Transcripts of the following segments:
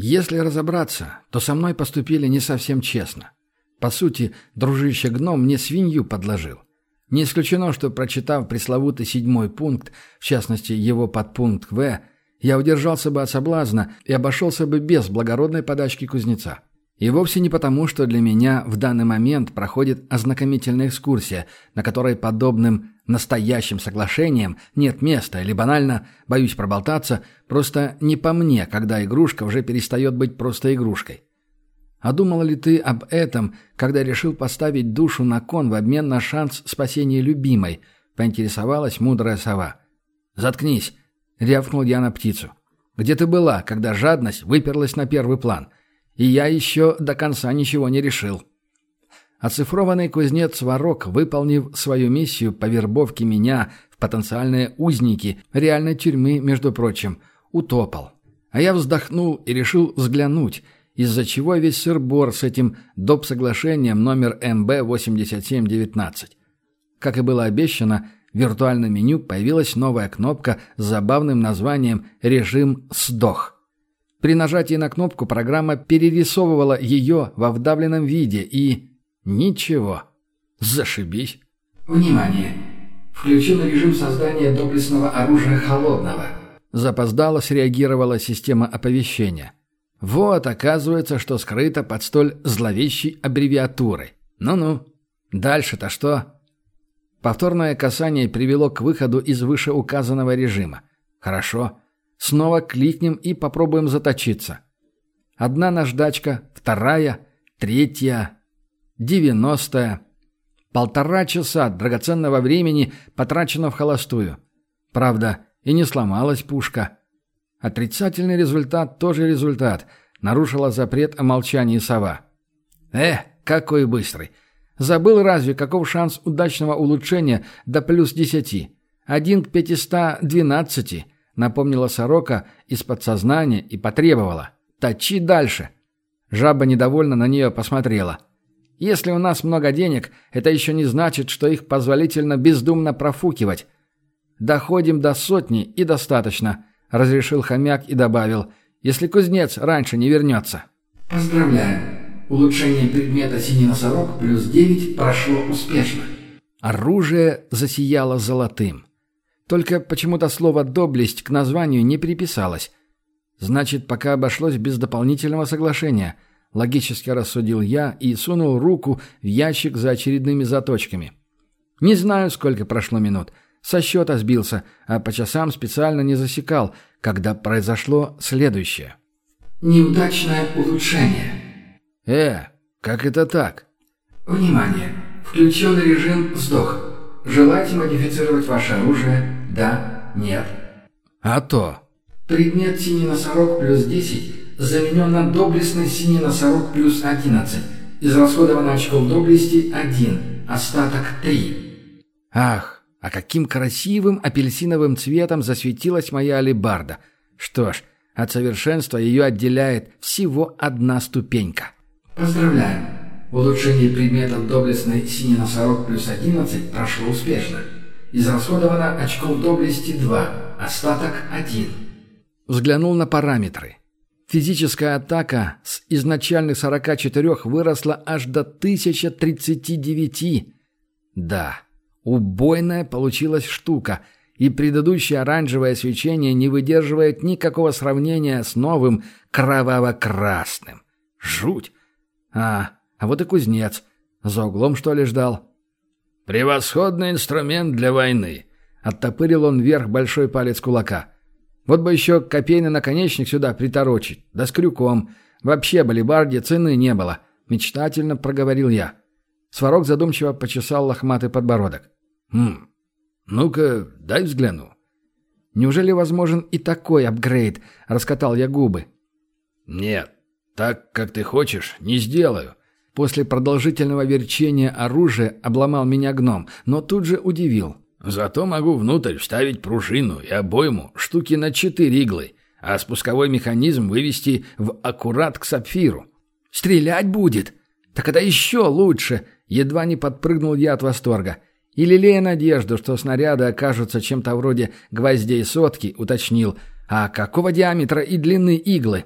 Если разобраться, то со мной поступили не совсем честно. По сути, дружище гном мне свинью подложил. Не исключено, что, прочитав пресловутый седьмой пункт, в частности его подпункт «В», я удержался бы от соблазна и обошелся бы без благородной подачки кузнеца. И вовсе не потому, что для меня в данный момент проходит ознакомительная экскурсия, на которой подобным настоящим соглашением нет места, или банально, боюсь проболтаться, просто не по мне, когда игрушка уже перестает быть просто игрушкой. А думала ли ты об этом, когда решил поставить душу на кон в обмен на шанс спасения любимой? Поинтересовалась мудрая сова. «Заткнись!» — рявкнул я на птицу. «Где ты была, когда жадность выперлась на первый план? И я еще до конца ничего не решил». Оцифрованный кузнец Варок, выполнив свою миссию по вербовке меня в потенциальные узники реальной тюрьмы, между прочим, утопал. А я вздохнул и решил взглянуть — из-за чего весь сыр-бор с этим доп. соглашением номер МБ-8719. Как и было обещано, в виртуальном меню появилась новая кнопка с забавным названием «Режим СДОХ». При нажатии на кнопку программа перерисовывала ее во вдавленном виде и... Ничего. Зашибись. Внимание! Включен режим создания доблестного оружия холодного. Запоздало среагировала система оповещения. Вот, оказывается, что скрыто под столь зловещей аббревиатурой. Ну-ну. Дальше-то что? Повторное касание привело к выходу из вышеуказанного режима. Хорошо. Снова кликнем и попробуем заточиться. Одна наждачка, вторая, третья, девяностая. Полтора часа драгоценного времени потрачено в холостую. Правда, и не сломалась пушка. Отрицательный результат тоже результат. Нарушила запрет о молчании сова. Э, какой быстрый. Забыл разве, каков шанс удачного улучшения до плюс десяти? Один к пятиста двенадцати, напомнила сорока из подсознания и потребовала. Точи дальше. Жаба недовольно на нее посмотрела. Если у нас много денег, это еще не значит, что их позволительно бездумно профукивать. Доходим до сотни и достаточно. — разрешил хомяк и добавил, «если кузнец раньше не вернется». «Поздравляю. Улучшение предмета «Синий носорог» плюс 9 прошло успешно». Оружие засияло золотым. Только почему-то слово «доблесть» к названию не приписалось. Значит, пока обошлось без дополнительного соглашения. Логически рассудил я и сунул руку в ящик за очередными заточками. Не знаю, сколько прошло минут — со счета сбился, а по часам специально не засекал, когда произошло следующее. Неудачное улучшение. Э, как это так? Внимание! Включен режим «Вздох». Желаете модифицировать ваше оружие? Да? Нет? А то. Предмет «Синий носорог» плюс 10 заменен на доблестный «Синий носорог» плюс 11. Израсходовано очков доблести 1, остаток 3. Ах, а каким красивым апельсиновым цветом засветилась моя алебарда. Что ж, от совершенства ее отделяет всего одна ступенька. Поздравляем! Улучшение предметов доблестный синий носорог плюс 11 прошло успешно. Израсходовано очков доблести 2, остаток 1. Взглянул на параметры. Физическая атака с изначальных 44 выросла аж до 1039. Да, Убойная получилась штука, и предыдущее оранжевое свечение не выдерживает никакого сравнения с новым кроваво-красным. Жуть! А, а вот и кузнец. За углом, что ли, ждал? «Превосходный инструмент для войны!» Оттопырил он вверх большой палец кулака. «Вот бы еще копейный наконечник сюда приторочить, да с крюком. Вообще балибарде цены не было», — мечтательно проговорил я. Сварог задумчиво почесал лохматый подбородок. «Хм, ну-ка, дай взгляну». «Неужели возможен и такой апгрейд?» — раскатал я губы. «Нет, так, как ты хочешь, не сделаю». После продолжительного верчения оружия обломал меня гном, но тут же удивил. «Зато могу внутрь вставить пружину и обойму штуки на четыре иглы, а спусковой механизм вывести в аккурат к сапфиру». «Стрелять будет? Так это еще лучше!» Едва не подпрыгнул я от восторга. И лелея надежду, что снаряды окажутся чем-то вроде гвоздей сотки, уточнил. А какого диаметра и длины иглы?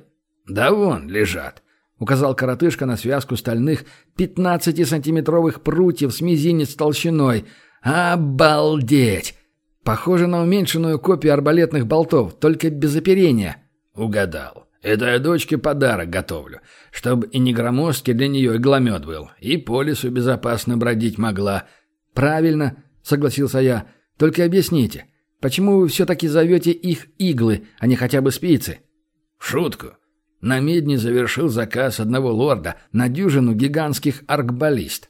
«Да вон лежат», — указал коротышка на связку стальных 15-сантиметровых прутьев с мизинец толщиной. «Обалдеть!» Похоже на уменьшенную копию арбалетных болтов, только без оперения. Угадал. Это я дочке подарок готовлю, чтобы и не громоздкий для нее игломет был, и по лесу безопасно бродить могла. Правильно, согласился я. Только объясните, почему вы все-таки зовете их иглы, а не хотя бы спицы? шутку. На медне завершил заказ одного лорда на дюжину гигантских аркбаллист.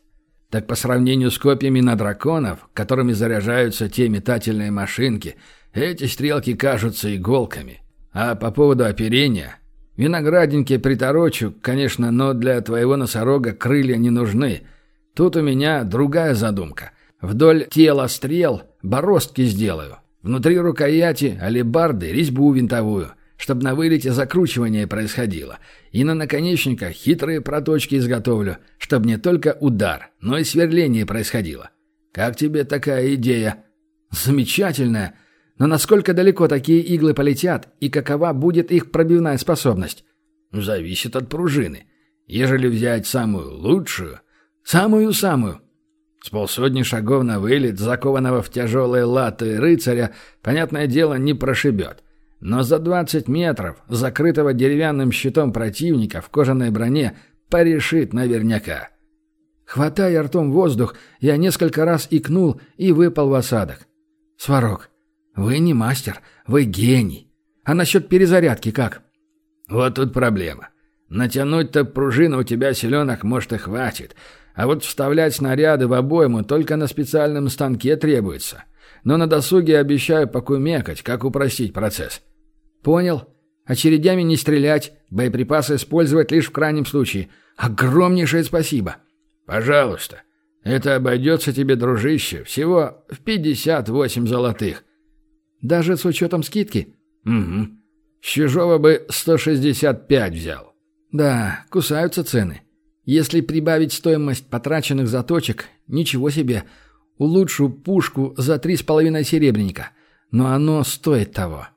Так по сравнению с копьями на драконов, которыми заряжаются те метательные машинки, эти стрелки кажутся иголками. А по поводу оперения... Виноградинки приторочу, конечно, но для твоего носорога крылья не нужны. Тут у меня другая задумка. Вдоль тела стрел бороздки сделаю. Внутри рукояти алебарды резьбу винтовую — чтобы на вылете закручивание происходило. И на наконечниках хитрые проточки изготовлю, чтобы не только удар, но и сверление происходило. Как тебе такая идея? Замечательная. Но насколько далеко такие иглы полетят и какова будет их пробивная способность? Зависит от пружины. Ежели взять самую лучшую, самую-самую, с полсотни шагов на вылет, закованного в тяжелые латы рыцаря, понятное дело, не прошибет. Но за 20 метров, закрытого деревянным щитом противника в кожаной броне, порешит наверняка. Хватая ртом воздух, я несколько раз икнул и выпал в осадок. «Сварог, вы не мастер, вы гений. А насчет перезарядки как?» «Вот тут проблема. Натянуть-то пружину у тебя селенок, может, и хватит. А вот вставлять снаряды в обойму только на специальном станке требуется. Но на досуге обещаю покумекать, как упростить процесс». «Понял. Очередями не стрелять, боеприпасы использовать лишь в крайнем случае. Огромнейшее спасибо». «Пожалуйста. Это обойдется тебе, дружище, всего в 58 золотых». «Даже с учетом скидки?» «Угу. С чужого бы 165 взял». «Да, кусаются цены. Если прибавить стоимость потраченных заточек, ничего себе. Улучшу пушку за три с половиной серебряника. Но оно стоит того».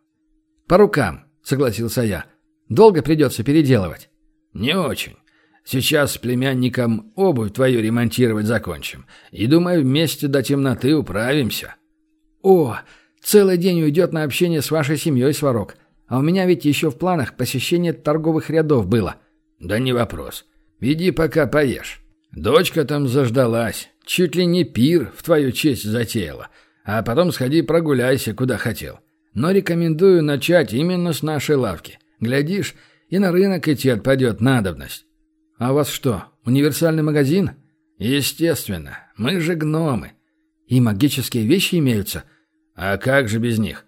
«По рукам», — согласился я. «Долго придется переделывать?» «Не очень. Сейчас с племянником обувь твою ремонтировать закончим. И, думаю, вместе до темноты управимся». «О, целый день уйдет на общение с вашей семьей, Сварог. А у меня ведь еще в планах посещение торговых рядов было». «Да не вопрос. Веди пока поешь. Дочка там заждалась. Чуть ли не пир в твою честь затеяла. А потом сходи прогуляйся, куда хотел. Но рекомендую начать именно с нашей лавки. Глядишь, и на рынок идти отпадет надобность. А у вас что, универсальный магазин? Естественно. Мы же гномы. И магические вещи имеются? А как же без них?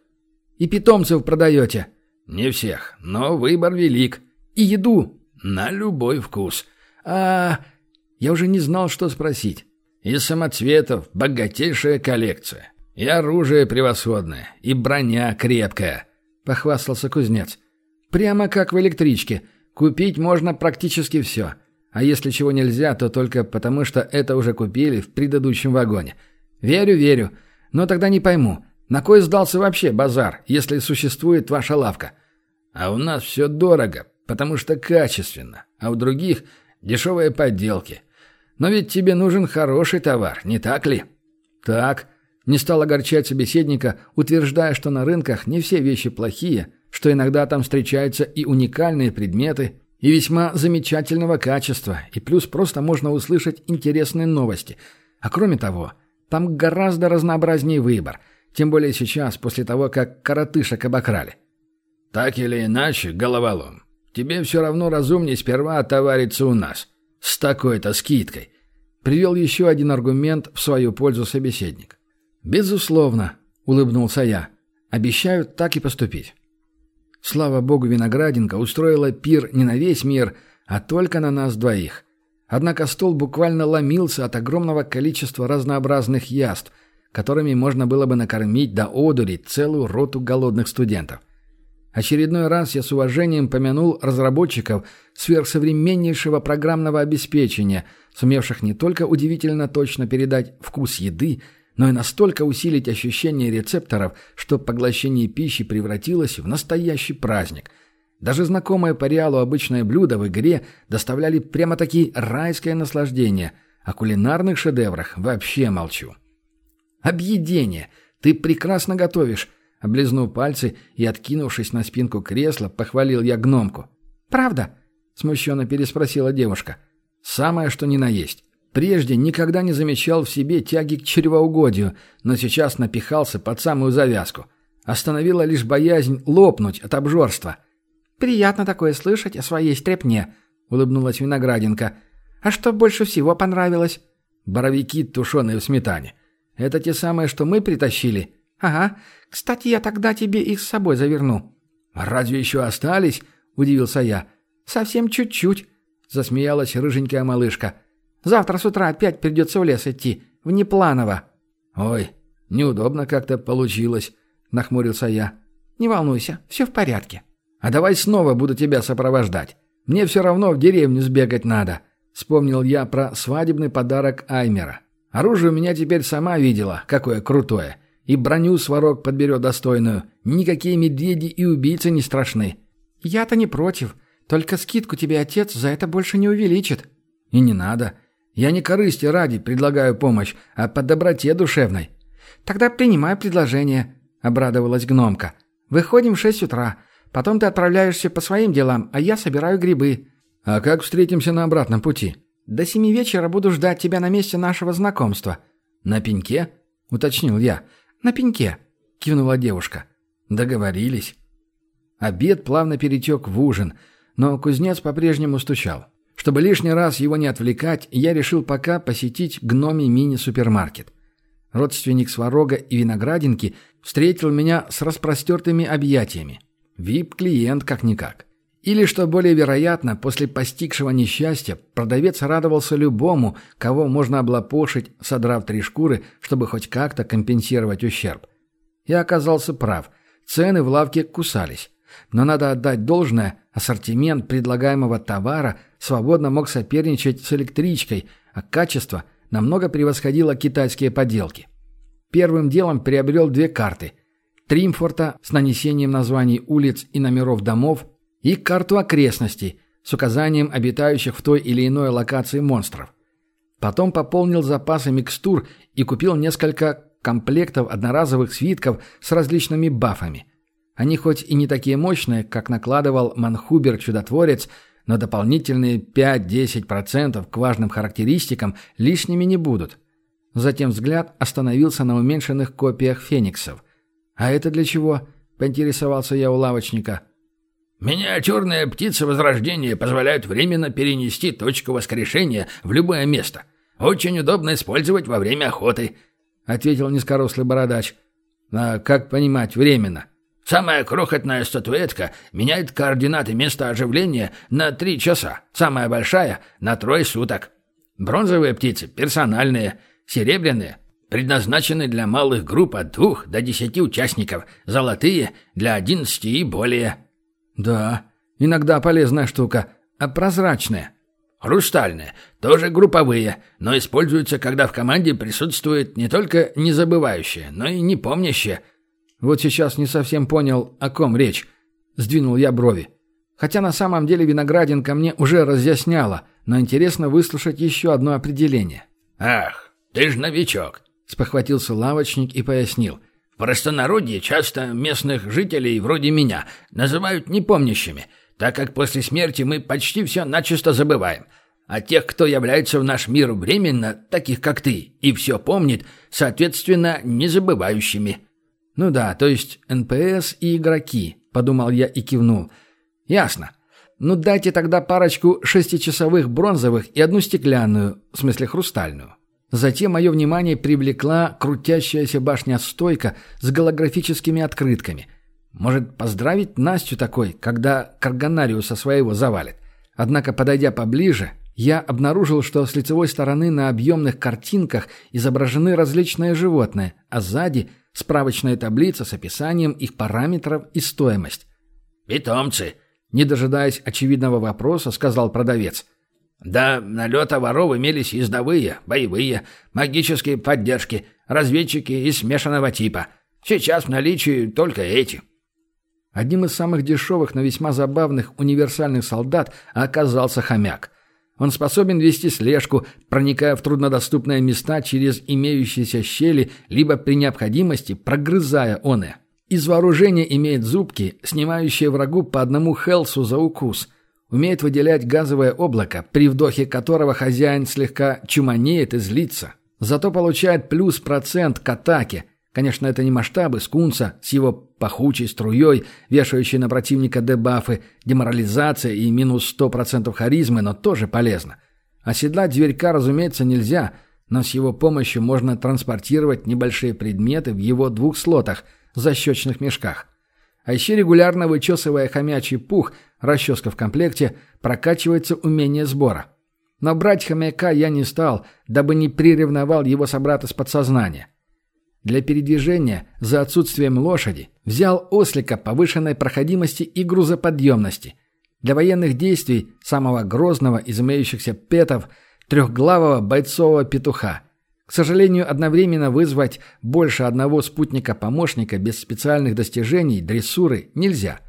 И питомцев продаете? Не всех, но выбор велик. И еду? На любой вкус. А... Я уже не знал, что спросить. Из самоцветов богатейшая коллекция. «И оружие превосходное, и броня крепкая», — похвастался кузнец. «Прямо как в электричке. Купить можно практически все. А если чего нельзя, то только потому, что это уже купили в предыдущем вагоне. Верю, верю. Но тогда не пойму, на кой сдался вообще базар, если существует ваша лавка? А у нас все дорого, потому что качественно, а у других дешевые подделки. Но ведь тебе нужен хороший товар, не так ли?» «Так», не стал огорчать собеседника, утверждая, что на рынках не все вещи плохие, что иногда там встречаются и уникальные предметы, и весьма замечательного качества, и плюс просто можно услышать интересные новости. А кроме того, там гораздо разнообразнее выбор, тем более сейчас, после того, как коротышек обокрали. «Так или иначе, головолом, тебе все равно разумнее сперва отовариться у нас. С такой-то скидкой», — привел еще один аргумент в свою пользу собеседник. «Безусловно», — улыбнулся я. «Обещаю так и поступить». Слава богу, Виноградинка устроила пир не на весь мир, а только на нас двоих. Однако стол буквально ломился от огромного количества разнообразных яств, которыми можно было бы накормить до одури целую роту голодных студентов. Очередной раз я с уважением помянул разработчиков сверхсовременнейшего программного обеспечения, сумевших не только удивительно точно передать вкус еды, но и настолько усилить ощущение рецепторов, что поглощение пищи превратилось в настоящий праздник. Даже знакомые по реалу обычное блюдо в игре доставляли прямо-таки райское наслаждение. О кулинарных шедеврах вообще молчу. «Объедение! Ты прекрасно готовишь!» Облизнув пальцы и откинувшись на спинку кресла, похвалил я гномку. «Правда?» — смущенно переспросила девушка. «Самое, что ни на есть. Прежде никогда не замечал в себе тяги к чревоугодию, но сейчас напихался под самую завязку. Остановила лишь боязнь лопнуть от обжорства». «Приятно такое слышать о своей стрепне», — улыбнулась Виноградинка. «А что больше всего понравилось?» «Боровики, тушеные в сметане. Это те самые, что мы притащили?» «Ага. Кстати, я тогда тебе их с собой заверну». «Разве еще остались?» — удивился я. «Совсем чуть-чуть», — засмеялась рыженькая малышка. «Завтра с утра опять придется в лес идти. Внепланово». «Ой, неудобно как-то получилось», — нахмурился я. «Не волнуйся, все в порядке». «А давай снова буду тебя сопровождать. Мне все равно в деревню сбегать надо», — вспомнил я про свадебный подарок Аймера. «Оружие у меня теперь сама видела, какое крутое. И броню сварог подберет достойную. Никакие медведи и убийцы не страшны». «Я-то не против. Только скидку тебе отец за это больше не увеличит». «И не надо. Я не корысти ради предлагаю помощь, а по доброте душевной». «Тогда принимай предложение», — обрадовалась гномка. «Выходим в шесть утра. Потом ты отправляешься по своим делам, а я собираю грибы». «А как встретимся на обратном пути?» «До семи вечера буду ждать тебя на месте нашего знакомства». «На пеньке?» — уточнил я. «На пеньке», — кивнула девушка. «Договорились». Обед плавно перетек в ужин, но кузнец по-прежнему стучал. Чтобы лишний раз его не отвлекать, я решил пока посетить гноми мини-супермаркет. Родственник Сварога и Виноградинки встретил меня с распростертыми объятиями. Вип-клиент как-никак. Или, что более вероятно, после постигшего несчастья продавец радовался любому, кого можно облапошить, содрав три шкуры, чтобы хоть как-то компенсировать ущерб. Я оказался прав. Цены в лавке кусались. Но надо отдать должное, ассортимент предлагаемого товара свободно мог соперничать с электричкой, а качество намного превосходило китайские поделки. Первым делом приобрел две карты. Тримфорта с нанесением названий улиц и номеров домов и карту окрестностей с указанием обитающих в той или иной локации монстров. Потом пополнил запасы микстур и купил несколько комплектов одноразовых свитков с различными бафами. Они хоть и не такие мощные, как накладывал Манхубер-чудотворец, но дополнительные 5-10% к важным характеристикам лишними не будут. Затем взгляд остановился на уменьшенных копиях фениксов. «А это для чего?» – поинтересовался я у лавочника. Миниатюрные птицы Возрождения позволяют временно перенести точку воскрешения в любое место. Очень удобно использовать во время охоты», — ответил низкорослый бородач. «А как понимать временно?» «Самая крохотная статуэтка меняет координаты места оживления на три часа, самая большая — на трое суток. Бронзовые птицы — персональные, серебряные — предназначены для малых групп от двух до десяти участников, золотые — для одиннадцати и более». «Да, иногда полезная штука. А прозрачная?» «Хрустальные. Тоже групповые, но используются, когда в команде присутствует не только незабывающее, но и непомнящее». «Вот сейчас не совсем понял, о ком речь». Сдвинул я брови. Хотя на самом деле Виноградинка мне уже разъясняла, но интересно выслушать еще одно определение. «Ах, ты ж новичок», — спохватился лавочник и пояснил. В простонародье часто местных жителей, вроде меня, называют непомнящими, так как после смерти мы почти все начисто забываем. А тех, кто является в наш мир временно, таких как ты, и все помнит, соответственно, незабывающими». «Ну да, то есть НПС и игроки», — подумал я и кивнул. «Ясно. Ну дайте тогда парочку шестичасовых бронзовых и одну стеклянную, в смысле хрустальную». Затем мое внимание привлекла крутящаяся башня-стойка с голографическими открытками. Может, поздравить Настю такой, когда Карганариуса своего завалит? Однако, подойдя поближе, я обнаружил, что с лицевой стороны на объемных картинках изображены различные животные, а сзади – справочная таблица с описанием их параметров и стоимость. «Питомцы!» – не дожидаясь очевидного вопроса, сказал продавец – до налета воров имелись ездовые, боевые, магические поддержки, разведчики из смешанного типа. Сейчас в наличии только эти. Одним из самых дешевых, но весьма забавных универсальных солдат оказался хомяк. Он способен вести слежку, проникая в труднодоступные места через имеющиеся щели, либо при необходимости прогрызая оне. Из вооружения имеет зубки, снимающие врагу по одному хелсу за укус. Умеет выделять газовое облако, при вдохе которого хозяин слегка чуманеет и злится. Зато получает плюс процент к атаке – Конечно, это не масштабы скунса с его пахучей струей, вешающей на противника дебафы, деморализация и минус 100% харизмы, но тоже полезно. Оседлать зверька, разумеется, нельзя, но с его помощью можно транспортировать небольшие предметы в его двух слотах, защечных мешках. А еще регулярно вычесывая хомячий пух, расческа в комплекте, прокачивается умение сбора. Но брать хомяка я не стал, дабы не приревновал его собрата с подсознания. Для передвижения, за отсутствием лошади, взял ослика повышенной проходимости и грузоподъемности. Для военных действий самого грозного из имеющихся петов трехглавого бойцового петуха. К сожалению, одновременно вызвать больше одного спутника-помощника без специальных достижений, дрессуры, нельзя.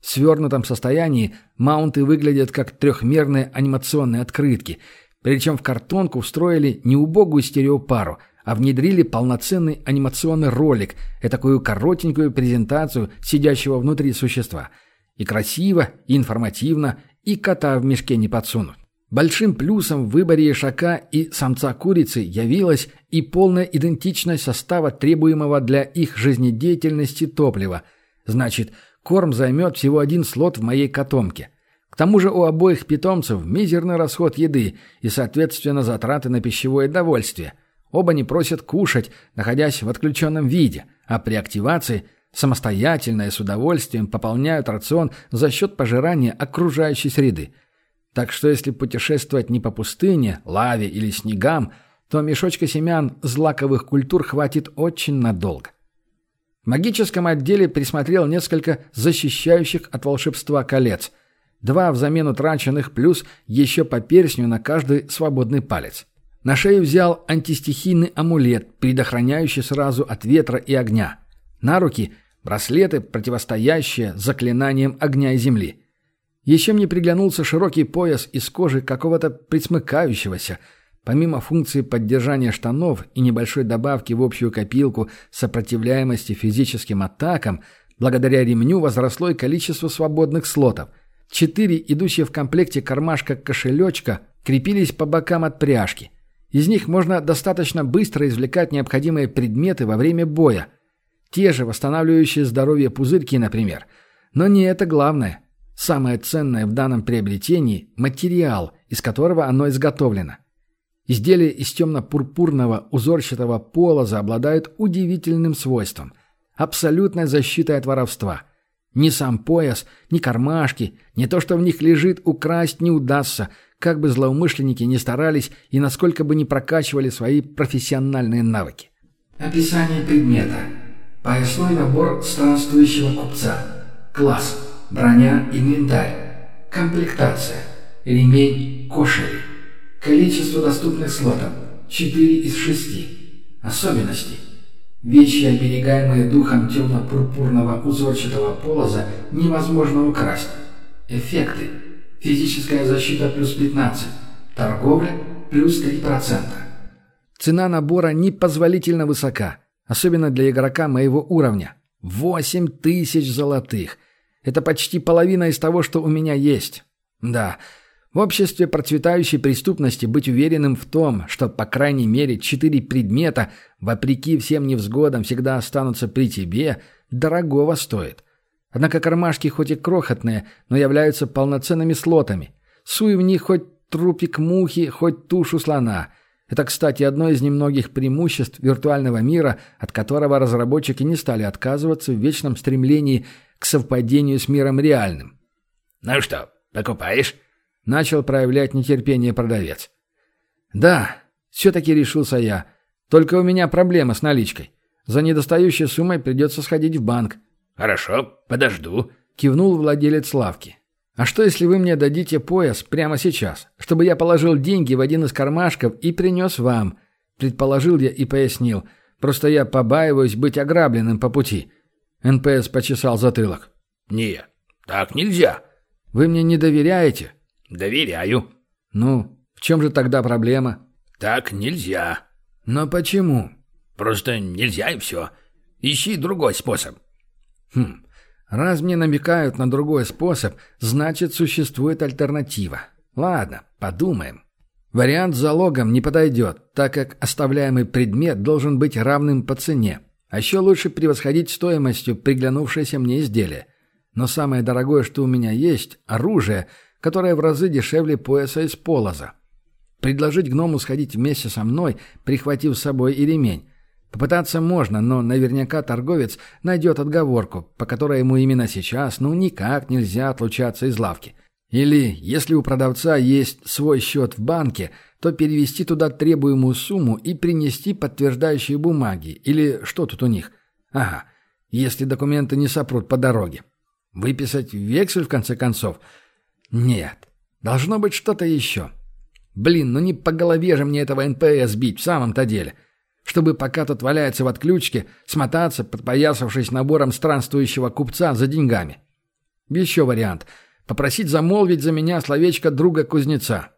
В свернутом состоянии маунты выглядят как трехмерные анимационные открытки, причем в картонку встроили не убогую стереопару – а внедрили полноценный анимационный ролик, такую коротенькую презентацию сидящего внутри существа. И красиво, и информативно, и кота в мешке не подсунут. Большим плюсом в выборе ишака и самца курицы явилась и полная идентичность состава требуемого для их жизнедеятельности топлива. Значит, корм займет всего один слот в моей котомке. К тому же у обоих питомцев мизерный расход еды и, соответственно, затраты на пищевое довольствие – Оба не просят кушать, находясь в отключенном виде, а при активации самостоятельно и с удовольствием пополняют рацион за счет пожирания окружающей среды. Так что если путешествовать не по пустыне, лаве или снегам, то мешочка семян злаковых культур хватит очень надолго. В магическом отделе присмотрел несколько защищающих от волшебства колец. Два взамен утраченных плюс еще по перстню на каждый свободный палец. На шею взял антистихийный амулет, предохраняющий сразу от ветра и огня. На руки – браслеты, противостоящие заклинаниям огня и земли. Еще мне приглянулся широкий пояс из кожи какого-то присмыкающегося. Помимо функции поддержания штанов и небольшой добавки в общую копилку сопротивляемости физическим атакам, благодаря ремню возросло и количество свободных слотов. Четыре, идущие в комплекте кармашка-кошелечка, крепились по бокам от пряжки. Из них можно достаточно быстро извлекать необходимые предметы во время боя. Те же восстанавливающие здоровье пузырьки, например. Но не это главное. Самое ценное в данном приобретении – материал, из которого оно изготовлено. Изделия из темно-пурпурного узорчатого полоза обладают удивительным свойством – абсолютной защитой от воровства. Ни сам пояс, ни кармашки, ни то, что в них лежит, украсть не удастся – как бы злоумышленники ни старались и насколько бы ни прокачивали свои профессиональные навыки. Описание предмета. Поясной набор странствующего купца. Класс. Броня, инвентарь. Комплектация. Ремень, кошель. Количество доступных слотов. 4 из 6. Особенности. Вещи, оберегаемые духом темно-пурпурного узорчатого полоза, невозможно украсть. Эффекты. Физическая защита плюс 15. Торговля плюс 3%. Цена набора непозволительно высока, особенно для игрока моего уровня. 8 тысяч золотых. Это почти половина из того, что у меня есть. Да, в обществе процветающей преступности быть уверенным в том, что по крайней мере четыре предмета, вопреки всем невзгодам, всегда останутся при тебе, дорогого стоит. Однако кармашки хоть и крохотные, но являются полноценными слотами. Суй в них хоть трупик мухи, хоть тушу слона. Это, кстати, одно из немногих преимуществ виртуального мира, от которого разработчики не стали отказываться в вечном стремлении к совпадению с миром реальным. «Ну что, покупаешь?» — начал проявлять нетерпение продавец. «Да, все-таки решился я. Только у меня проблема с наличкой. За недостающей суммой придется сходить в банк. «Хорошо, подожду», — кивнул владелец лавки. «А что, если вы мне дадите пояс прямо сейчас, чтобы я положил деньги в один из кармашков и принес вам?» Предположил я и пояснил. «Просто я побаиваюсь быть ограбленным по пути». НПС почесал затылок. «Не, так нельзя». «Вы мне не доверяете?» «Доверяю». «Ну, в чем же тогда проблема?» «Так нельзя». «Но почему?» «Просто нельзя и все. Ищи другой способ». «Хм, раз мне намекают на другой способ, значит, существует альтернатива. Ладно, подумаем». Вариант с залогом не подойдет, так как оставляемый предмет должен быть равным по цене. А еще лучше превосходить стоимостью приглянувшееся мне изделие. Но самое дорогое, что у меня есть – оружие, которое в разы дешевле пояса из полоза. Предложить гному сходить вместе со мной, прихватив с собой и ремень. Попытаться можно, но наверняка торговец найдет отговорку, по которой ему именно сейчас ну никак нельзя отлучаться из лавки – или, если у продавца есть свой счет в банке, то перевести туда требуемую сумму и принести подтверждающие бумаги. Или что тут у них? Ага, если документы не сопрут по дороге. Выписать вексель, в конце концов? Нет, должно быть что-то еще. Блин, ну не по голове же мне этого НПС бить в самом-то деле. Чтобы пока тот валяется в отключке, смотаться, подпоясавшись набором странствующего купца за деньгами. Еще вариант — Попросить замолвить за меня словечко друга кузнеца.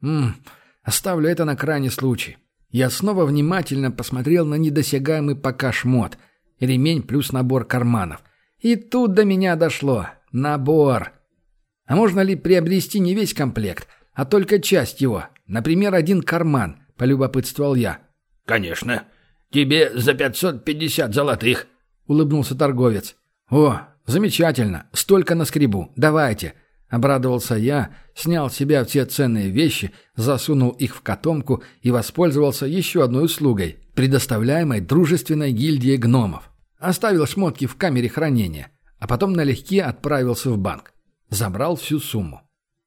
Ммм, оставлю это на крайний случай. Я снова внимательно посмотрел на недосягаемый пока шмот. Ремень плюс набор карманов. И тут до меня дошло. Набор. А можно ли приобрести не весь комплект, а только часть его? Например, один карман, полюбопытствовал я. «Конечно. Тебе за пятьсот пятьдесят золотых», — улыбнулся торговец. «О, «Замечательно. Столько на скребу. Давайте». Обрадовался я, снял с себя все ценные вещи, засунул их в котомку и воспользовался еще одной услугой, предоставляемой дружественной гильдией гномов. Оставил шмотки в камере хранения, а потом налегке отправился в банк. Забрал всю сумму.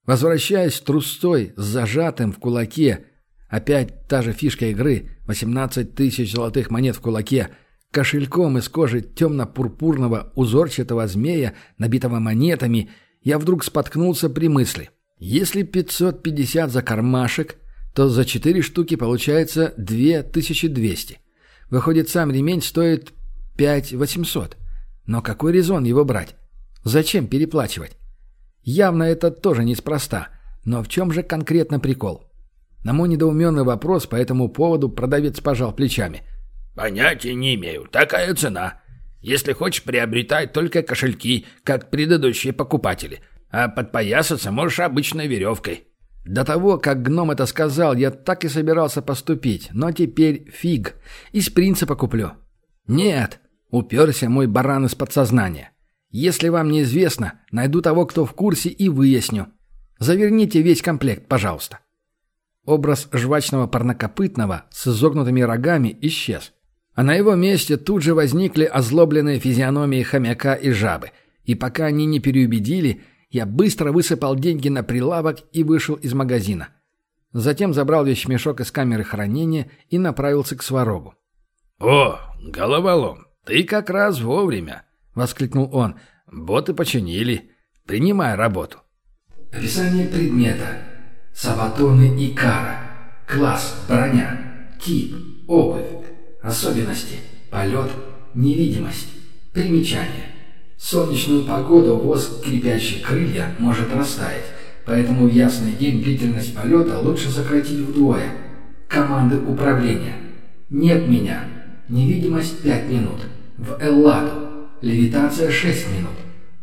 Возвращаясь трустой с зажатым в кулаке, опять та же фишка игры, 18 тысяч золотых монет в кулаке – Кошельком из кожи темно-пурпурного узорчатого змея, набитого монетами, я вдруг споткнулся при мысли. Если 550 за кармашек, то за 4 штуки получается 2200. Выходит, сам ремень стоит 5800. Но какой резон его брать? Зачем переплачивать? Явно это тоже неспроста. Но в чем же конкретно прикол? На мой недоуменный вопрос по этому поводу продавец пожал плечами. «Понятия не имею. Такая цена. Если хочешь, приобретай только кошельки, как предыдущие покупатели. А подпоясаться можешь обычной веревкой». До того, как гном это сказал, я так и собирался поступить, но теперь фиг. Из принципа куплю. «Нет», — уперся мой баран из подсознания. «Если вам неизвестно, найду того, кто в курсе, и выясню. Заверните весь комплект, пожалуйста». Образ жвачного парнокопытного с изогнутыми рогами исчез. А на его месте тут же возникли озлобленные физиономии хомяка и жабы. И пока они не переубедили, я быстро высыпал деньги на прилавок и вышел из магазина. Затем забрал вещмешок из камеры хранения и направился к сварогу. «О, головолом, ты как раз вовремя!» — воскликнул он. «Боты починили. Принимай работу». Описание предмета. Сабатоны и кара. Класс. Броня. Тип. Обувь. Особенности. Полет. Невидимость. Примечание. В солнечную погоду воск крепящих крылья может растаять, поэтому в ясный день длительность полета лучше сократить вдвое. Команды управления. Нет меня. Невидимость 5 минут. В Элладу. Левитация 6 минут.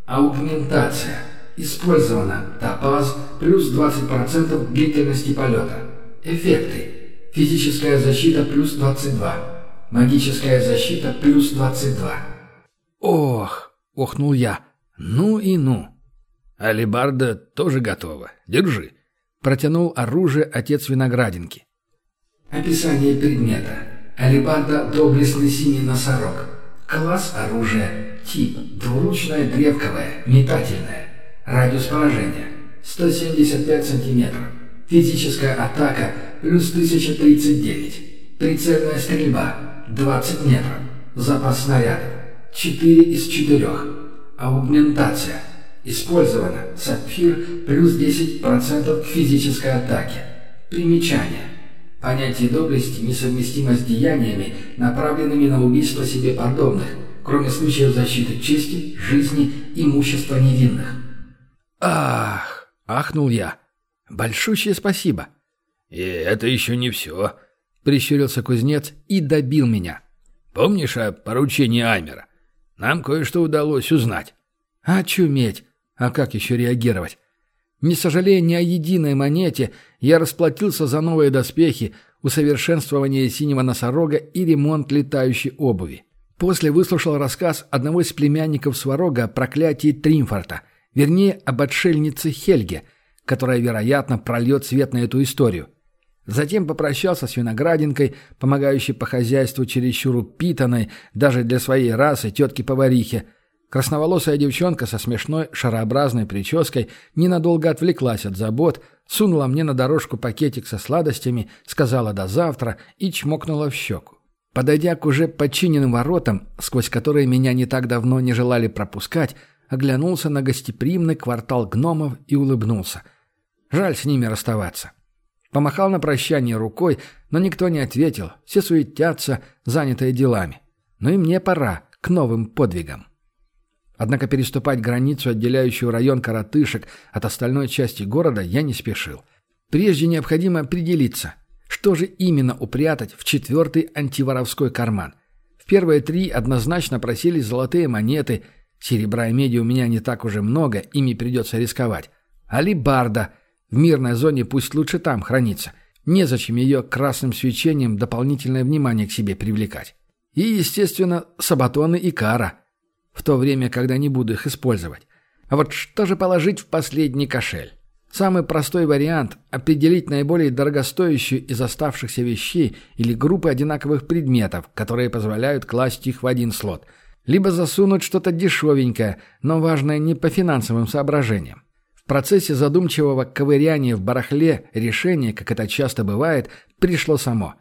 Аугментация. Использовано топаз плюс 20% длительности полета. Эффекты. Физическая защита плюс 22. Магическая защита плюс 22. Ох, охнул я. Ну и ну. Алибарда тоже готова. Держи. Протянул оружие отец виноградинки. Описание предмета. Алибарда доблестный синий носорог. Класс оружия. Тип. Двуручная древковая. Метательная. Радиус поражения. 175 сантиметров. Физическая атака плюс 1039. Прицельная стрельба 20 метров. Запас снарядов. 4 из 4. Аугментация. Использовано. Сапфир плюс 10% к физической атаке. Примечание. Понятие доблести несовместимо с деяниями, направленными на убийство себе подобных, кроме случаев защиты чести, жизни, имущества невинных. «Ах!» — ахнул я. «Большущее спасибо!» «И это еще не все!» — прищурился кузнец и добил меня. «Помнишь о поручении Амера? Нам кое-что удалось узнать». «Очуметь! А как еще реагировать?» Не сожалея ни о единой монете, я расплатился за новые доспехи, усовершенствование синего носорога и ремонт летающей обуви. После выслушал рассказ одного из племянников Сварога о проклятии Тримфорта, вернее, об отшельнице Хельге, которая, вероятно, прольет свет на эту историю. Затем попрощался с виноградинкой, помогающей по хозяйству чересчур упитанной, даже для своей расы, тетки-поварихи, Красноволосая девчонка со смешной шарообразной прической ненадолго отвлеклась от забот, сунула мне на дорожку пакетик со сладостями, сказала «до завтра» и чмокнула в щеку. Подойдя к уже подчиненным воротам, сквозь которые меня не так давно не желали пропускать, оглянулся на гостеприимный квартал гномов и улыбнулся. Жаль с ними расставаться. Помахал на прощание рукой, но никто не ответил, все суетятся, занятые делами. Ну и мне пора к новым подвигам. Однако переступать границу, отделяющую район Каратышек от остальной части города, я не спешил. Прежде необходимо определиться, что же именно упрятать в четвертый антиворовской карман. В первые три однозначно просились золотые монеты, серебра и меди у меня не так уже много, ими придется рисковать. Алибарда. В мирной зоне пусть лучше там хранится. Незачем ее красным свечением дополнительное внимание к себе привлекать. И, естественно, сабатоны и кара – в то время, когда не буду их использовать. А вот что же положить в последний кошель? Самый простой вариант – определить наиболее дорогостоящую из оставшихся вещей или группы одинаковых предметов, которые позволяют класть их в один слот. Либо засунуть что-то дешевенькое, но важное не по финансовым соображениям. В процессе задумчивого ковыряния в барахле решение, как это часто бывает, пришло само.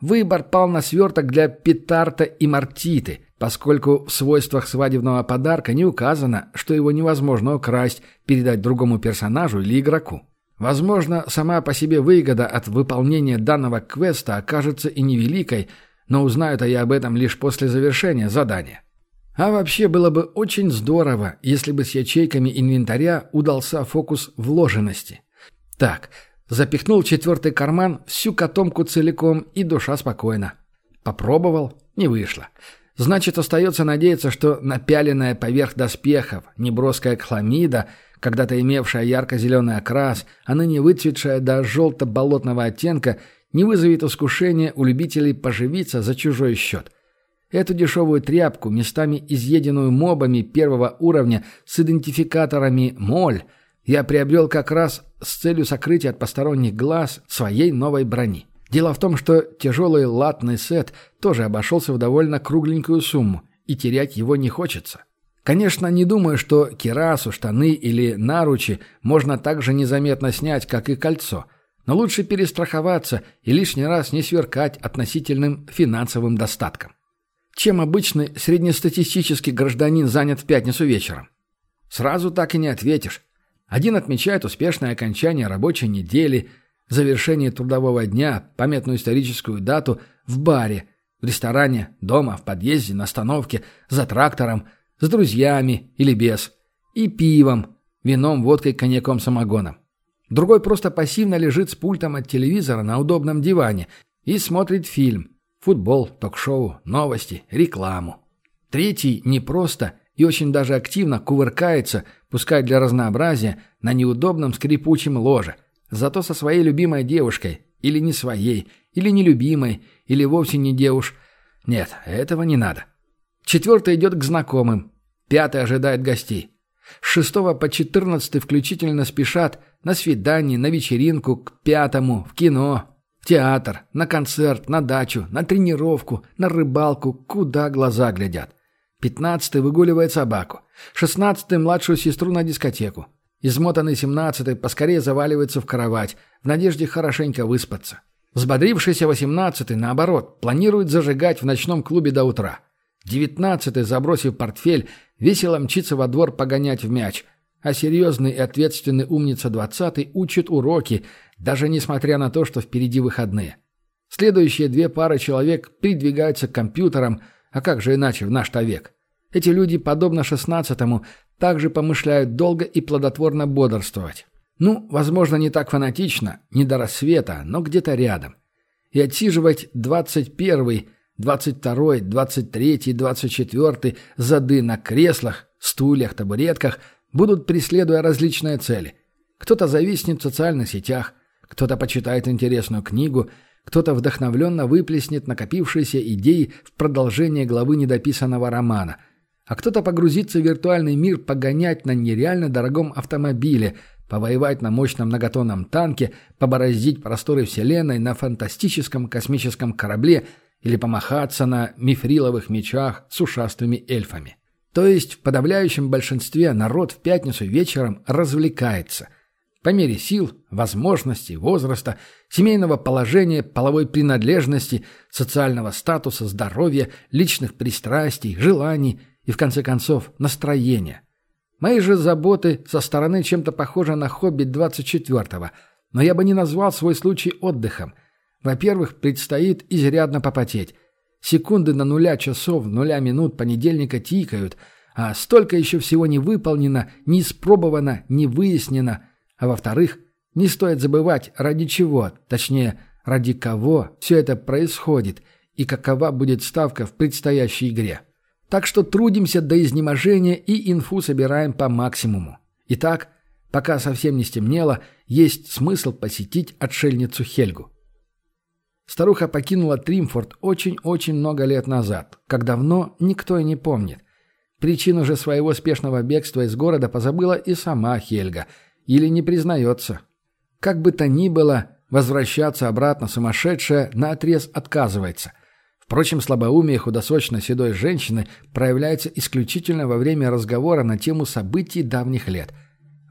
Выбор пал на сверток для петарта и мартиты, поскольку в свойствах свадебного подарка не указано, что его невозможно украсть, передать другому персонажу или игроку. Возможно, сама по себе выгода от выполнения данного квеста окажется и невеликой, но узнаю-то я об этом лишь после завершения задания. А вообще было бы очень здорово, если бы с ячейками инвентаря удался фокус вложенности. Так, запихнул четвертый карман всю котомку целиком, и душа спокойна. Попробовал, не вышло. Значит, остается надеяться, что напяленная поверх доспехов неброская хламида, когда-то имевшая ярко-зеленый окрас, а ныне выцветшая до желто-болотного оттенка, не вызовет искушения у любителей поживиться за чужой счет. Эту дешевую тряпку, местами изъеденную мобами первого уровня с идентификаторами «моль», я приобрел как раз с целью сокрытия от посторонних глаз своей новой брони. Дело в том, что тяжелый латный сет тоже обошелся в довольно кругленькую сумму, и терять его не хочется. Конечно, не думаю, что кирасу, штаны или наручи можно так же незаметно снять, как и кольцо. Но лучше перестраховаться и лишний раз не сверкать относительным финансовым достатком. Чем обычный среднестатистический гражданин занят в пятницу вечером? Сразу так и не ответишь. Один отмечает успешное окончание рабочей недели – завершение трудового дня, памятную историческую дату в баре, в ресторане, дома, в подъезде, на остановке, за трактором, с друзьями или без, и пивом, вином, водкой, коньяком, самогоном. Другой просто пассивно лежит с пультом от телевизора на удобном диване и смотрит фильм, футбол, ток-шоу, новости, рекламу. Третий не просто и очень даже активно кувыркается, пускай для разнообразия, на неудобном скрипучем ложе – Зато со своей любимой девушкой. Или не своей. Или нелюбимой. Или вовсе не девуш. Нет, этого не надо. Четвертый идет к знакомым. Пятый ожидает гостей. С шестого по четырнадцатый включительно спешат на свидание, на вечеринку, к пятому, в кино, в театр, на концерт, на дачу, на тренировку, на рыбалку, куда глаза глядят. Пятнадцатый выгуливает собаку. Шестнадцатый младшую сестру на дискотеку. Измотанный семнадцатый поскорее заваливается в кровать, в надежде хорошенько выспаться. Взбодрившийся восемнадцатый, наоборот, планирует зажигать в ночном клубе до утра. Девятнадцатый, забросив портфель, весело мчится во двор погонять в мяч, а серьезный и ответственный умница двадцатый учит уроки, даже несмотря на то, что впереди выходные. Следующие две пары человек придвигаются к компьютерам, а как же иначе в наш-то век? Эти люди, подобно шестнадцатому, также помышляют долго и плодотворно бодрствовать. Ну, возможно, не так фанатично, не до рассвета, но где-то рядом. И отсиживать двадцать первый, двадцать второй, двадцать третий, двадцать четвертый зады на креслах, стульях, табуретках будут, преследуя различные цели. Кто-то зависнет в социальных сетях, кто-то почитает интересную книгу, кто-то вдохновленно выплеснет накопившиеся идеи в продолжение главы недописанного романа, а кто-то погрузится в виртуальный мир погонять на нереально дорогом автомобиле, повоевать на мощном многотонном танке, побороздить просторы Вселенной на фантастическом космическом корабле или помахаться на мифриловых мечах с ушастыми эльфами. То есть в подавляющем большинстве народ в пятницу вечером развлекается – по мере сил, возможностей, возраста, семейного положения, половой принадлежности, социального статуса, здоровья, личных пристрастий, желаний и, в конце концов, настроения. Мои же заботы со стороны чем-то похожи на хобби 24-го, но я бы не назвал свой случай отдыхом. Во-первых, предстоит изрядно попотеть. Секунды на нуля часов, нуля минут понедельника тикают, а столько еще всего не выполнено, не испробовано, не выяснено – а во-вторых, не стоит забывать, ради чего, точнее, ради кого все это происходит и какова будет ставка в предстоящей игре. Так что трудимся до изнеможения и инфу собираем по максимуму. Итак, пока совсем не стемнело, есть смысл посетить отшельницу Хельгу. Старуха покинула Тримфорд очень-очень много лет назад, как давно никто и не помнит. Причину же своего спешного бегства из города позабыла и сама Хельга – или не признается. Как бы то ни было, возвращаться обратно сумасшедшая наотрез отказывается. Впрочем, слабоумие худосочной седой женщины проявляется исключительно во время разговора на тему событий давних лет.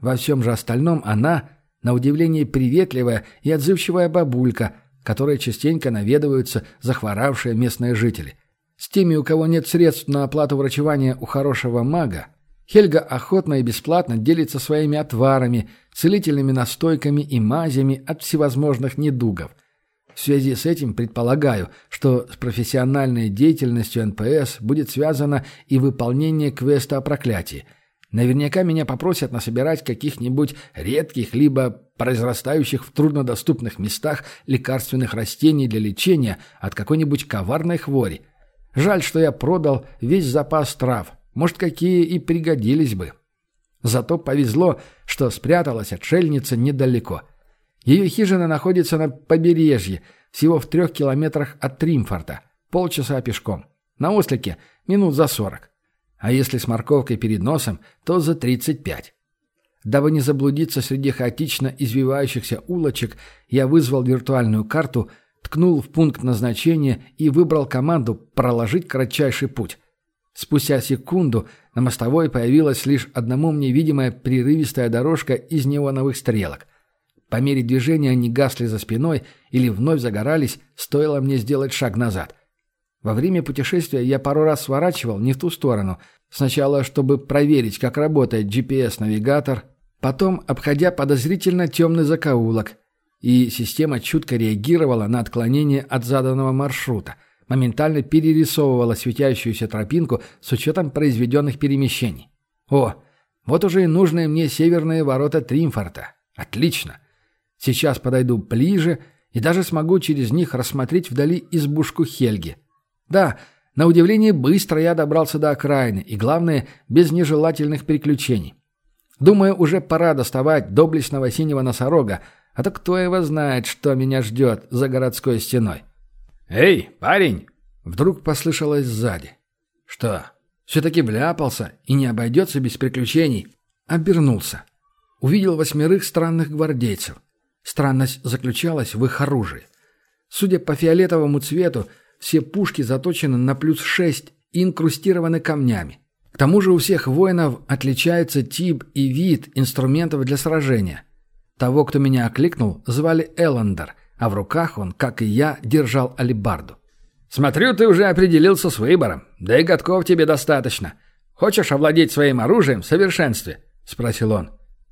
Во всем же остальном она, на удивление приветливая и отзывчивая бабулька, которой частенько наведываются захворавшие местные жители. С теми, у кого нет средств на оплату врачевания у хорошего мага, Хельга охотно и бесплатно делится своими отварами, целительными настойками и мазями от всевозможных недугов. В связи с этим предполагаю, что с профессиональной деятельностью НПС будет связано и выполнение квеста о проклятии. Наверняка меня попросят насобирать каких-нибудь редких либо произрастающих в труднодоступных местах лекарственных растений для лечения от какой-нибудь коварной хвори. Жаль, что я продал весь запас трав – может, какие и пригодились бы. Зато повезло, что спряталась отшельница недалеко. Ее хижина находится на побережье, всего в трех километрах от Тримфорта, полчаса пешком. На ослике минут за сорок. А если с морковкой перед носом, то за тридцать пять. Дабы не заблудиться среди хаотично извивающихся улочек, я вызвал виртуальную карту, ткнул в пункт назначения и выбрал команду «Проложить кратчайший путь». Спустя секунду на мостовой появилась лишь одному мне видимая прерывистая дорожка из неоновых стрелок. По мере движения они гасли за спиной или вновь загорались, стоило мне сделать шаг назад. Во время путешествия я пару раз сворачивал не в ту сторону. Сначала, чтобы проверить, как работает GPS-навигатор, потом, обходя подозрительно темный закоулок, и система чутко реагировала на отклонение от заданного маршрута – моментально перерисовывала светящуюся тропинку с учетом произведенных перемещений. О, вот уже и нужные мне северные ворота Тримфорта. Отлично. Сейчас подойду ближе и даже смогу через них рассмотреть вдали избушку Хельги. Да, на удивление быстро я добрался до окраины, и главное, без нежелательных приключений. Думаю, уже пора доставать доблестного синего носорога, а то кто его знает, что меня ждет за городской стеной. «Эй, парень!» Вдруг послышалось сзади. «Что, все-таки вляпался и не обойдется без приключений?» Обернулся. Увидел восьмерых странных гвардейцев. Странность заключалась в их оружии. Судя по фиолетовому цвету, все пушки заточены на плюс шесть и инкрустированы камнями. К тому же у всех воинов отличается тип и вид инструментов для сражения. Того, кто меня окликнул, звали Эллендер, а в руках он, как и я, держал алебарду. «Смотрю, ты уже определился с выбором. Да и годков тебе достаточно. Хочешь овладеть своим оружием в совершенстве?» — спросил он.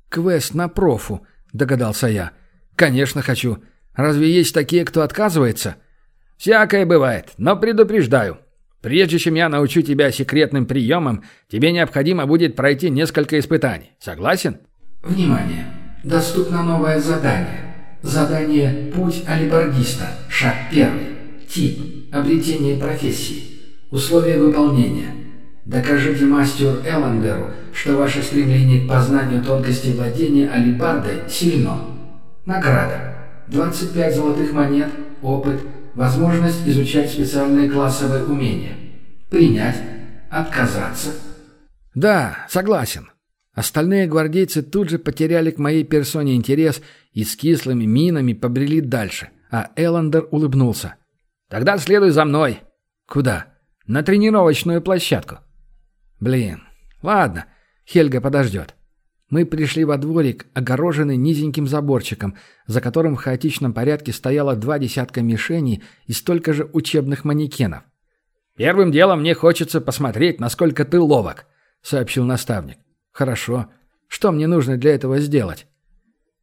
«Квест на профу», — догадался я. «Конечно хочу. Разве есть такие, кто отказывается?» «Всякое бывает, но предупреждаю. Прежде чем я научу тебя секретным приемам, тебе необходимо будет пройти несколько испытаний. Согласен? Внимание! Доступно новое задание. Задание «Путь алибардиста». Шаг первый. Тип. Обретение профессии. Условия выполнения. Докажите мастеру Эллендеру, что ваше стремление к познанию тонкостей владения алибардой сильно. Награда. 25 золотых монет, опыт, возможность изучать специальные классовые умения. Принять, отказаться. Да, согласен. Остальные гвардейцы тут же потеряли к моей персоне интерес и с кислыми минами побрели дальше, а Эллендер улыбнулся. «Тогда следуй за мной». «Куда?» «На тренировочную площадку». «Блин, ладно, Хельга подождет». Мы пришли во дворик, огороженный низеньким заборчиком, за которым в хаотичном порядке стояло два десятка мишеней и столько же учебных манекенов. «Первым делом мне хочется посмотреть, насколько ты ловок», — сообщил наставник. «Хорошо. Что мне нужно для этого сделать?»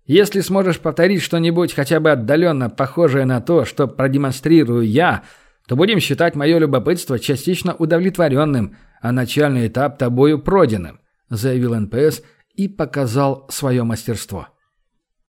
«Если сможешь повторить что-нибудь хотя бы отдаленно похожее на то, что продемонстрирую я, то будем считать мое любопытство частично удовлетворенным, а начальный этап тобою пройденным», — заявил НПС — и показал свое мастерство.